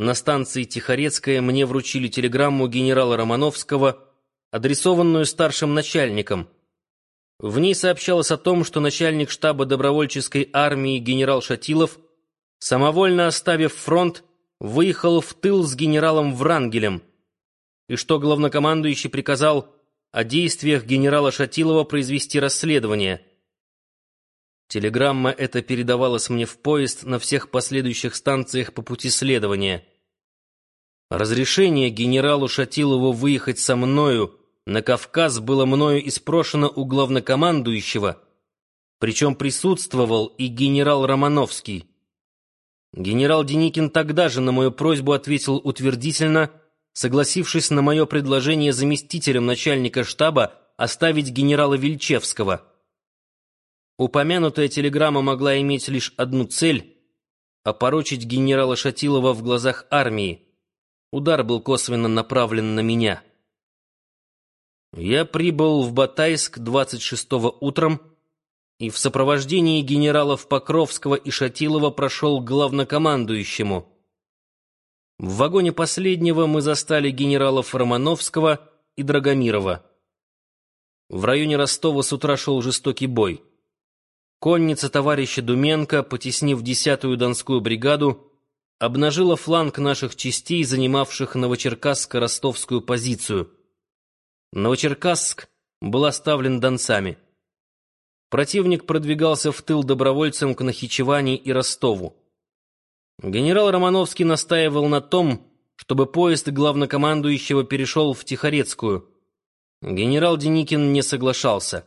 на станции Тихорецкая мне вручили телеграмму генерала Романовского, адресованную старшим начальникам. В ней сообщалось о том, что начальник штаба добровольческой армии генерал Шатилов, самовольно оставив фронт, выехал в тыл с генералом Врангелем, и что главнокомандующий приказал о действиях генерала Шатилова произвести расследование. Телеграмма эта передавалась мне в поезд на всех последующих станциях по пути следования. Разрешение генералу Шатилову выехать со мною на Кавказ было мною испрошено у главнокомандующего, причем присутствовал и генерал Романовский. Генерал Деникин тогда же на мою просьбу ответил утвердительно, согласившись на мое предложение заместителем начальника штаба оставить генерала Вильчевского. Упомянутая телеграмма могла иметь лишь одну цель — опорочить генерала Шатилова в глазах армии. Удар был косвенно направлен на меня. Я прибыл в Батайск 26-го утром и в сопровождении генералов Покровского и Шатилова прошел к главнокомандующему. В вагоне последнего мы застали генералов Романовского и Драгомирова. В районе Ростова с утра шел жестокий бой. Конница товарища Думенко, потеснив десятую Донскую бригаду, обнажила фланг наших частей, занимавших Новочеркасско-ростовскую позицию. Новочеркасск был оставлен донцами. Противник продвигался в тыл добровольцам к Нахичевани и Ростову. Генерал Романовский настаивал на том, чтобы поезд главнокомандующего перешел в Тихорецкую. Генерал Деникин не соглашался.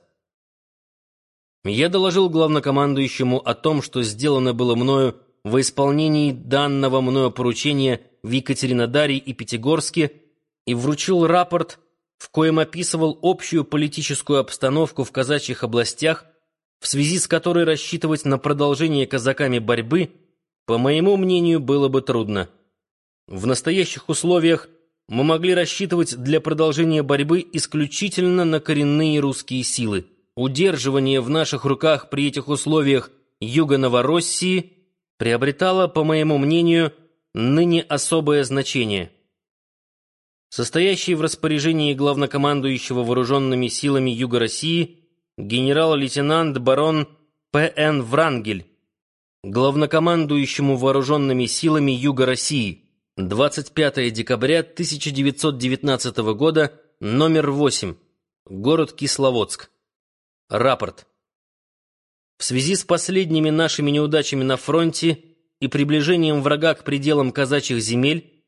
Я доложил главнокомандующему о том, что сделано было мною во исполнении данного мною поручения в Екатеринодаре и Пятигорске и вручил рапорт, в коем описывал общую политическую обстановку в казачьих областях, в связи с которой рассчитывать на продолжение казаками борьбы, по моему мнению, было бы трудно. В настоящих условиях мы могли рассчитывать для продолжения борьбы исключительно на коренные русские силы. Удерживание в наших руках при этих условиях Юга Новороссии приобретало, по моему мнению, ныне особое значение. Состоящий в распоряжении главнокомандующего вооруженными силами Юга России генерал-лейтенант барон П.Н. Врангель, главнокомандующему вооруженными силами Юга России, 25 декабря 1919 года, номер 8, город Кисловодск. Рапорт. В связи с последними нашими неудачами на фронте и приближением врага к пределам казачьих земель,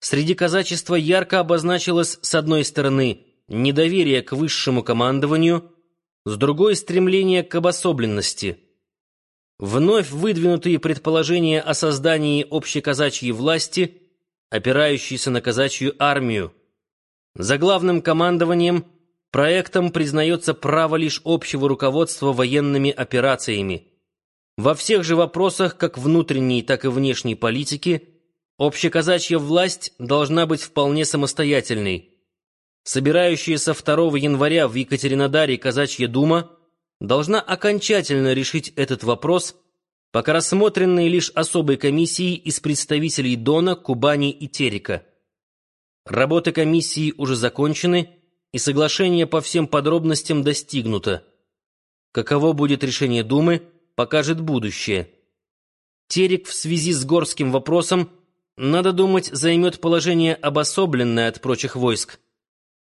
среди казачества ярко обозначилось, с одной стороны, недоверие к высшему командованию, с другой — стремление к обособленности. Вновь выдвинутые предположения о создании общеказачьей власти, опирающейся на казачью армию. За главным командованием Проектом признается право лишь общего руководства военными операциями. Во всех же вопросах, как внутренней, так и внешней политики, общеказачья власть должна быть вполне самостоятельной. Собирающаяся 2 января в Екатеринодаре Казачья дума должна окончательно решить этот вопрос, пока рассмотренный лишь особой комиссией из представителей Дона, Кубани и Терека. Работы комиссии уже закончены, и соглашение по всем подробностям достигнуто. Каково будет решение Думы, покажет будущее. Терек в связи с горским вопросом, надо думать, займет положение обособленное от прочих войск.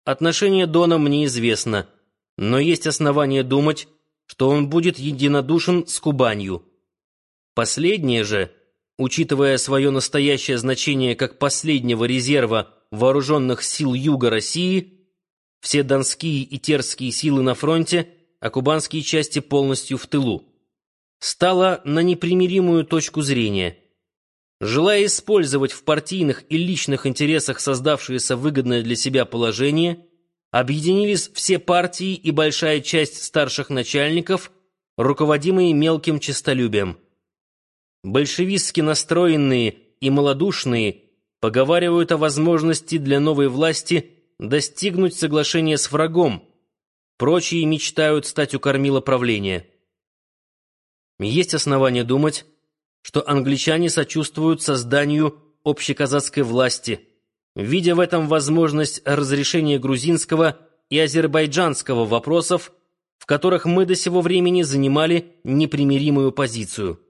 Отношение Дона мне известно, но есть основания думать, что он будет единодушен с Кубанью. Последнее же, учитывая свое настоящее значение как последнего резерва вооруженных сил Юга России, все донские и терские силы на фронте, а кубанские части полностью в тылу. Стало на непримиримую точку зрения. Желая использовать в партийных и личных интересах создавшееся выгодное для себя положение, объединились все партии и большая часть старших начальников, руководимые мелким честолюбием. Большевистски настроенные и малодушные поговаривают о возможности для новой власти – достигнуть соглашения с врагом. Прочие мечтают стать у кормила правления. Есть основания думать, что англичане сочувствуют созданию общеказацкой власти, видя в этом возможность разрешения грузинского и азербайджанского вопросов, в которых мы до сего времени занимали непримиримую позицию.